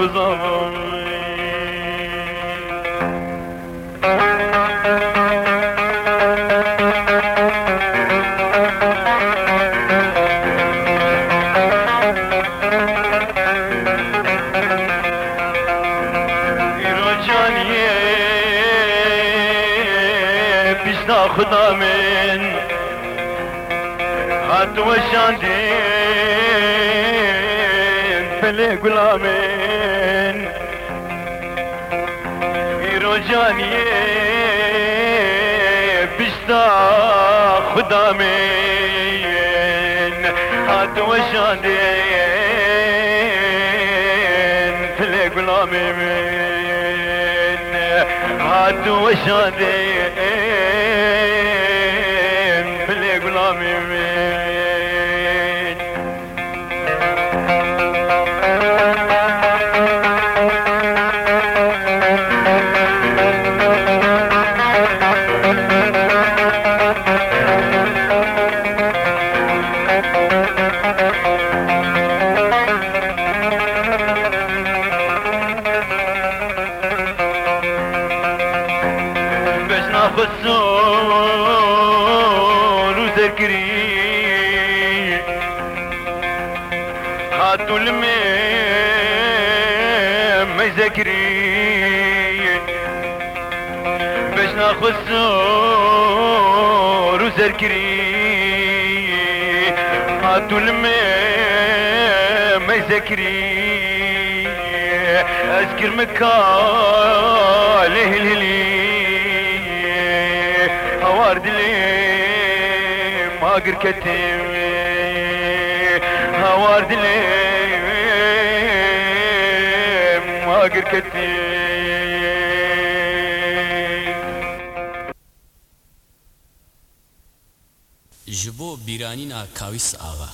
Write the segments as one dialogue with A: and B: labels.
A: خدا وشاندين فلي غلامين. رجاني بشتا خدا من هات وشاندين فلي غلامين. هات وشاندين باش ناخذ زور وذكري هاتو الماء ما يذكري أذكر مكاله الهلي. هوارد لي ماقر كتم هوارد لي اگر کتی
B: بۆ بیرانینا کاویس ئاغا.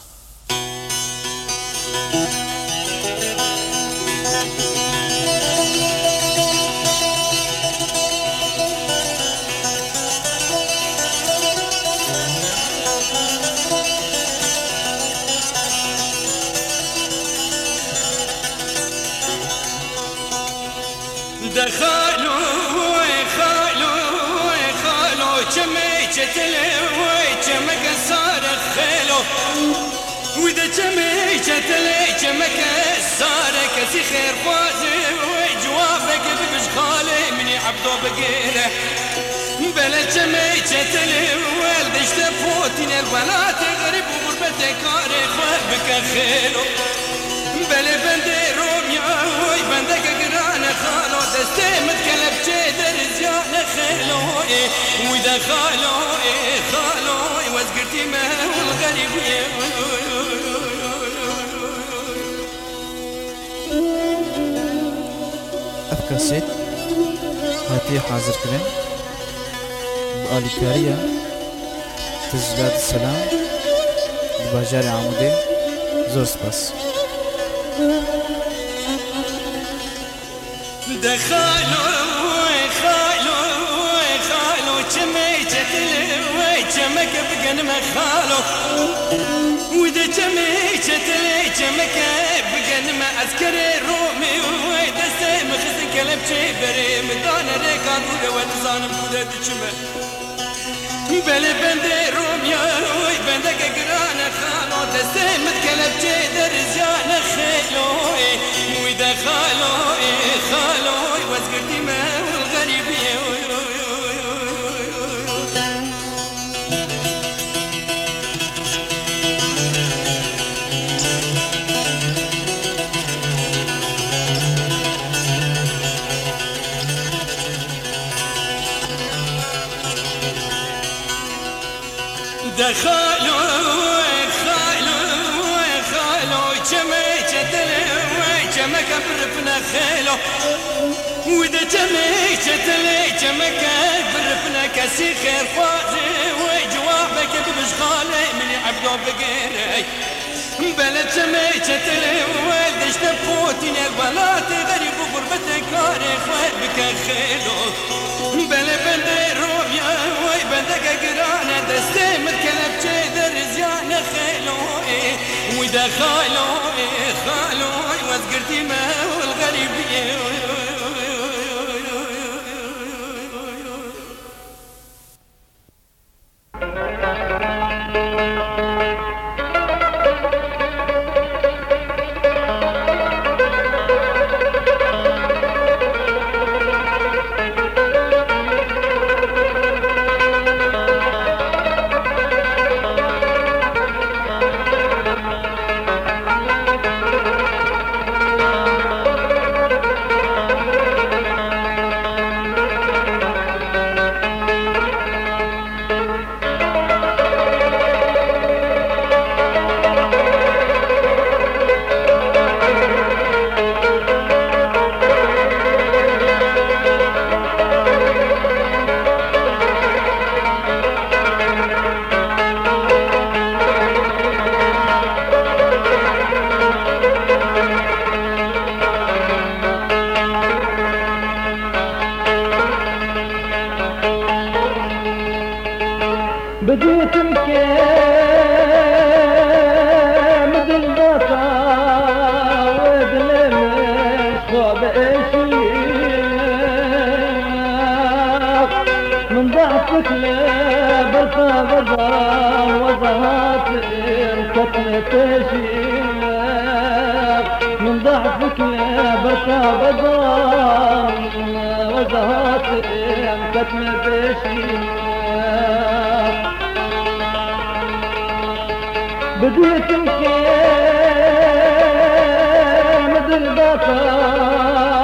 C: دخلوا خلوا خلوا كم جتلوا وإذا كمي كتلي كمك صار كسي خير فازي وجوابك ببش خالي مني عبدو بقيله بلا كمي كتلي والدش تفوتني الولا تغرب وغربتك كاري بك خيلو بلا بندي روميا وي بندك قرانا خالو دستي متكلب خيلو وإذا خالو خالو وزقرتي ما والغريب
D: أفكاسيت هاتي حاضر كرين بآليكاريا تسجيلات السلام. بباجار عمودي زور سباس
C: دخلوا جمك بقن مخالو وإذا جميتة الوي جمك بقن ما عسكري رومي. ودستي مخزن كلب بري مدان ريكان ونزانم كودة دچمه بله بنده رومیا وی بنده که گران خالو. دسته مت کلب چه در زیان خیلوی موی جتلي جمك برفنا خيلو. ودا جمي جتلي جمك برفنا كسي خير فازي وجوابك بمشغالي من عبدو بقيري بلد جمي جتلي ولدش تفوتين البلات غريب وغربتك كاري خوات بك خيلو. بلد بندي روميا وي بندك قرانا دستي متكلب جيدر زيان خيلوي. ودا خالوي خالوي وزقرتي ما والغريبية
E: تشيخ من ضعفك لبطا بضا وضعات كتن تشيخ بديت مكامد البطا وبلمس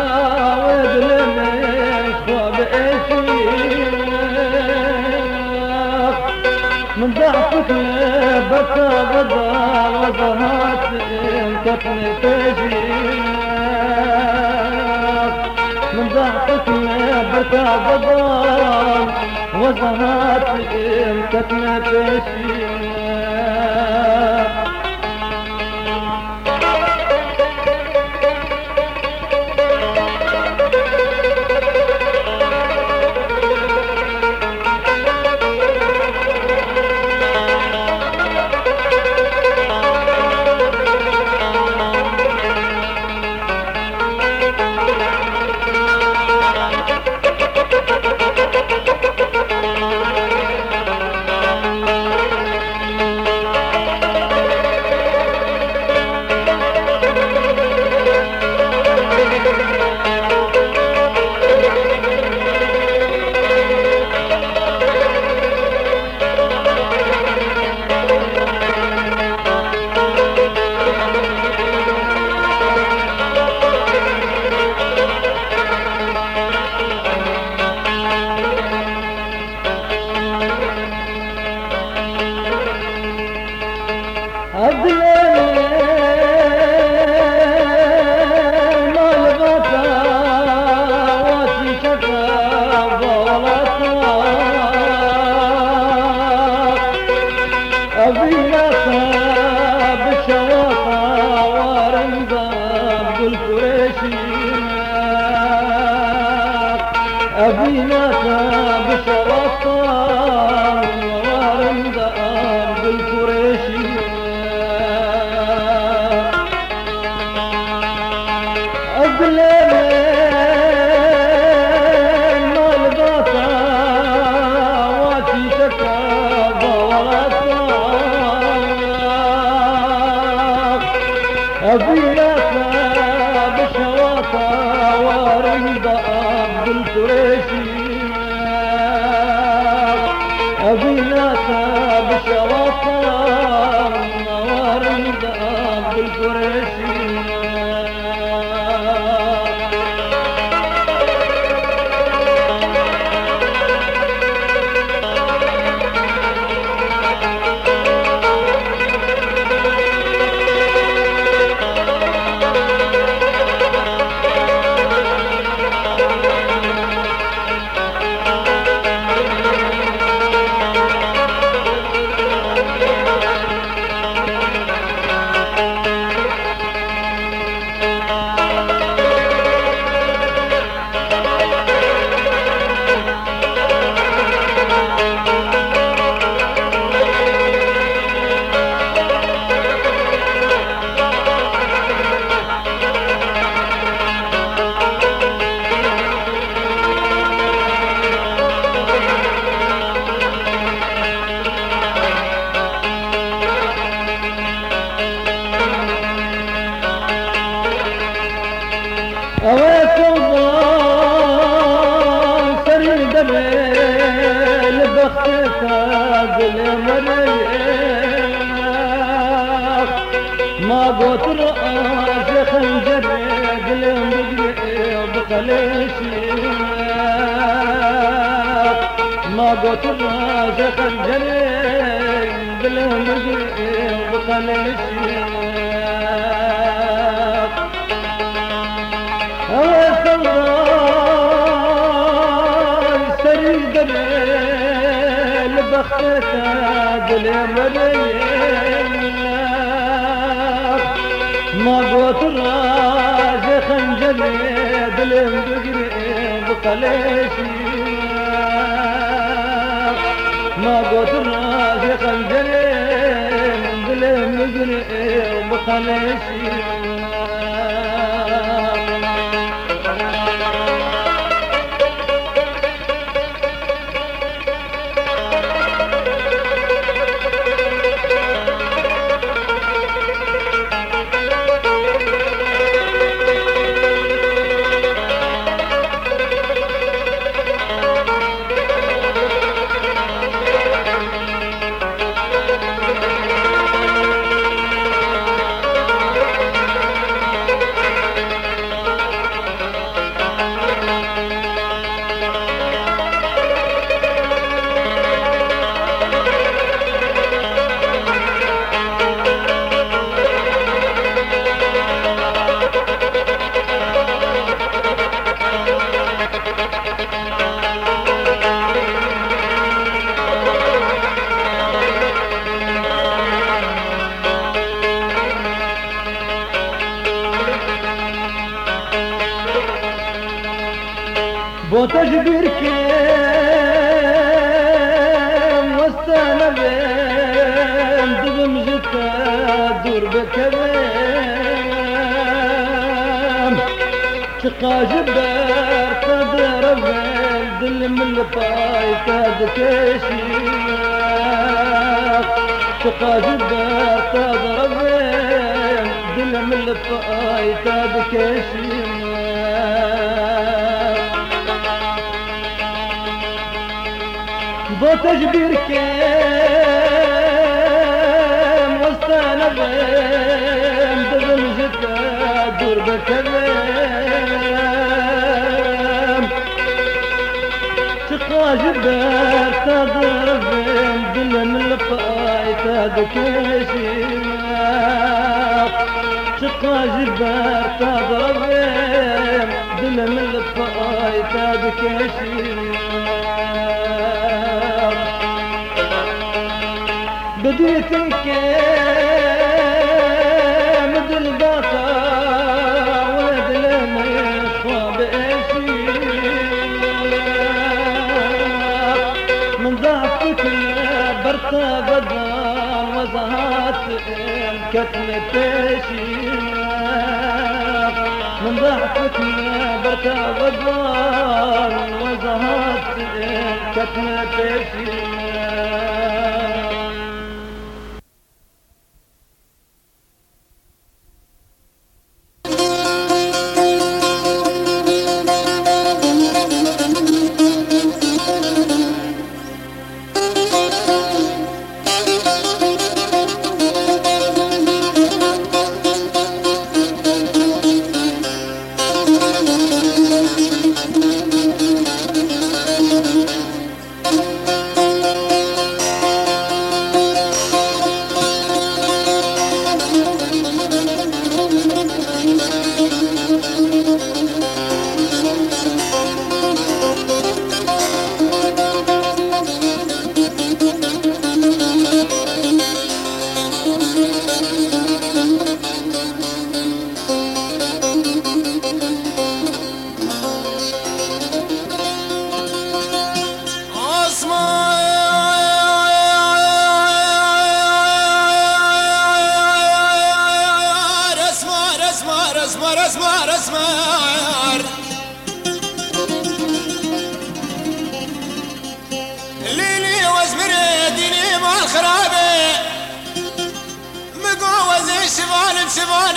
E: بكى بدا وظهرت كتن تجيك من ضعفك بكى بدا وظهرت كتن تجيك ما قوت رأس خنجر قلم بقلب بقليشي ما قوت رأس خنجر قلم بقلب البختة بالمريخ ما قوت الراج خنجلي دلم بقري بقليشي ما قوت الراج خنجلي دلم بقري بقليشي بو تجبير كام واستانا بين دبم جتا دور بكلام تقا جبار تضرب دل من الباي تاد كيشي تقا جبار تضرب دل من الباي تاد بو تجبير كام واستانا بين دبن جتا دور بكلام تقاجب تضرب دل من الفايت هذاك تقاجب تضرب دل من الفايت
F: चखन ते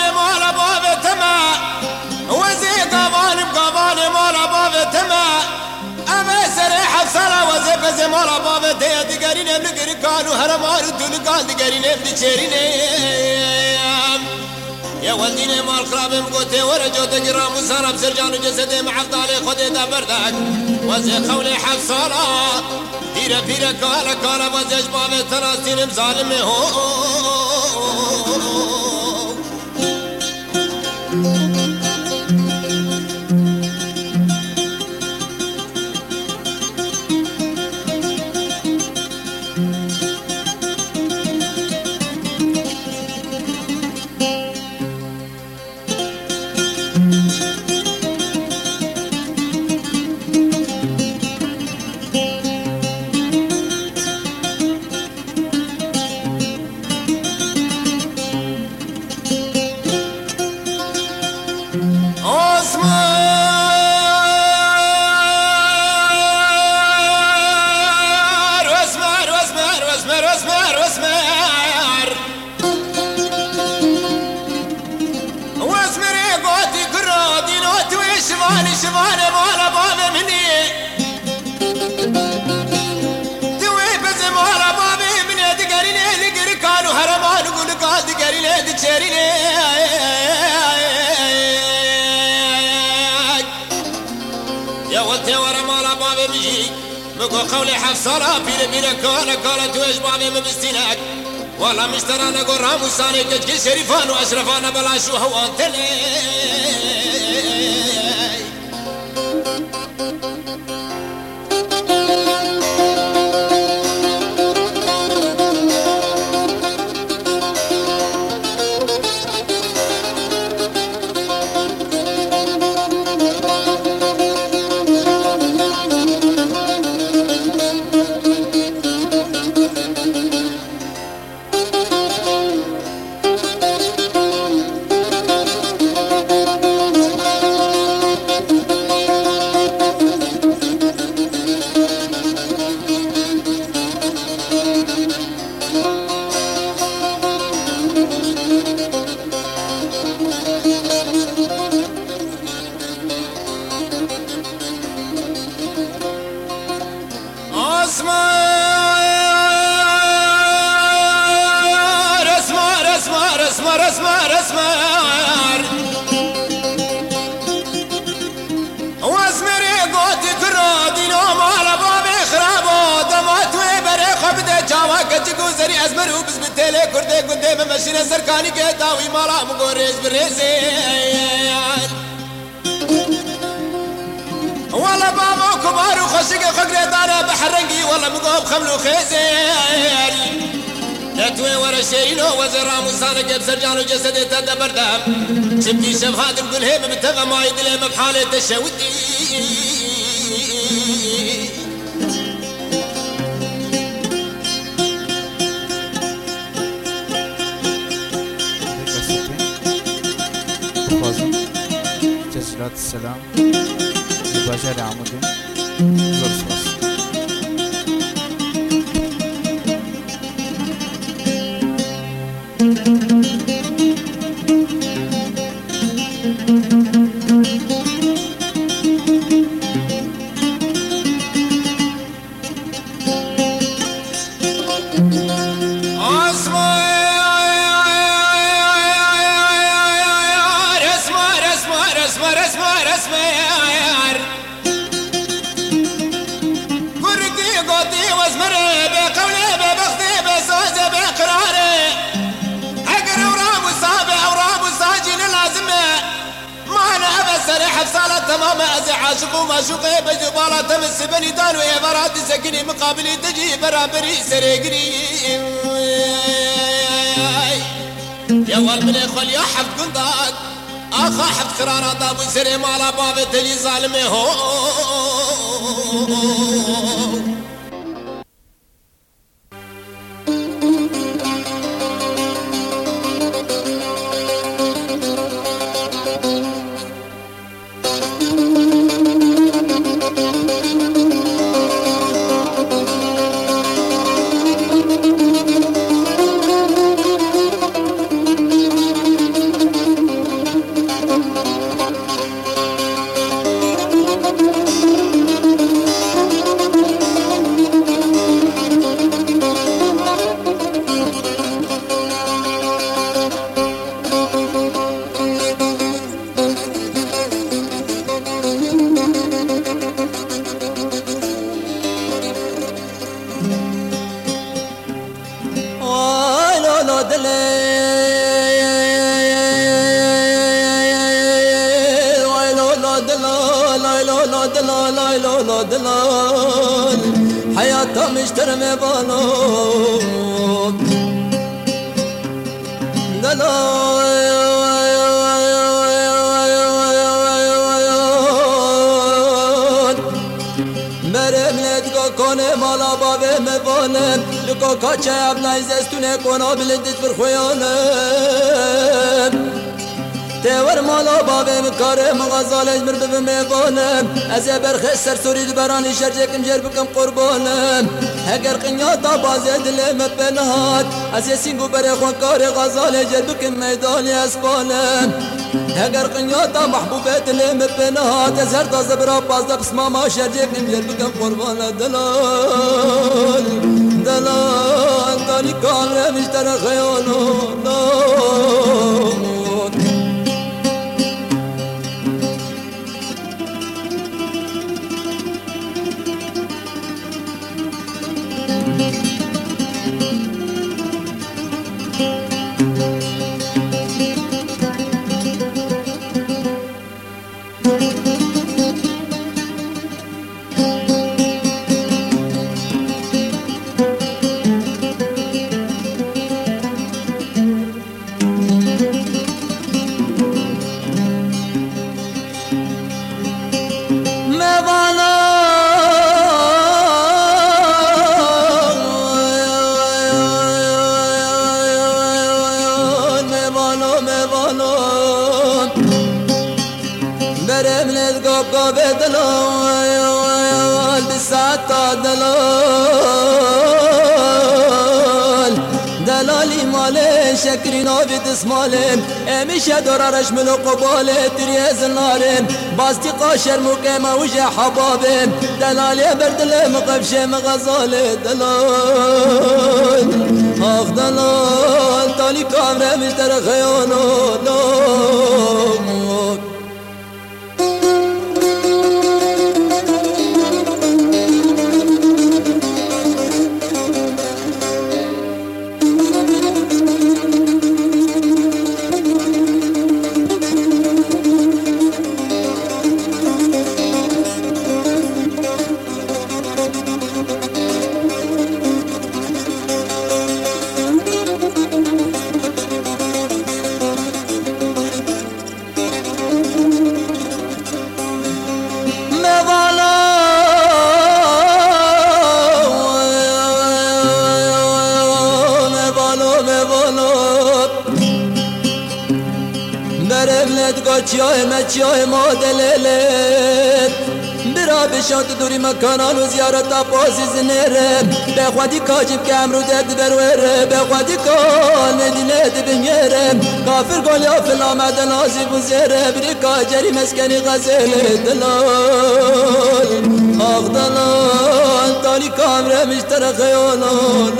F: بشمال مال باب تما وزي قبال بقبال مال باب تما أما سريح بصلا وزي بزي مال باب تيا دقارين بلقري كانوا هرمار الدول قال دقارين بلقرين يا ولديني مال خراب مقوتي ورا جوت جرام وسارة بسرجان وجسدي مع عبدالي خدي دبردك وزي خولي حفصالة بيرا بيرا كالا كالا وزي جبابي تراستين مظالمي هو Thank you. قرام وساني كل شريفان واشرفان بلا شو هو انت ليه وبس بالتالي كردي قدام مشينا سركاني كتاوي مالا مقوريز بريزين والله بابا كبار وخشق خقري دانا بحرنقي والله مقوب خملو خيزيل نتوي ورا شيلو وزرا موسانا جب سرجان وجسدي تدا بردام شبتي شبهات نقول هيم متفق ما يدلي بحالة
D: تسجيلات السلام لباجار عمودي زور سپاس
F: اسمر عاشق ومعشوقي بجبالة تمس بني دان ويا براد سكني مقابلي تجي برابري سريقري يا والبني خل يا حف قنداق آخا حف خرارة أبو سري مالا باب تجي ظالمي هو
G: حیاتا مشتر می بالون دلال مرم ندگا کنه مالا بابه مبانم لکا کچه ابنای زستونه کنا بلندت بر خویانم تور مالا بابه مکاره مغازالش مر ببه میبانم از برخ سر سوری برانی شرجکم جر بکم قربانم اگر قنیاتا بازه دل مپنهات از سینگو بر خوان کار غزال جر بکم میدانی اسبانم اگر قنیاتا محبوبه دل مپنهات از هر تازه برا پازده بسما ما شرجکم جر بکم قربان دلال دلال دانی کامره مشتر خیالو دلال من قبالي تريز النار باستي قاشر مقيمة وجه حبابي دلالي بردل مقبشة مغزالي دلال. آخ دلال تالي كامرة مشتر خيانو چیای مچیای ما دللت برا بشانت دوری مکانان و زیارت پاسی زنره به خودی کاجب که امرو درد بروره به خودی کان مدینه دی بمیره کافر گل یا فلا مدن آزی بزیره بری کاجری مسکنی غزل دلال آخ دلال تالی کامره مشتر خیالان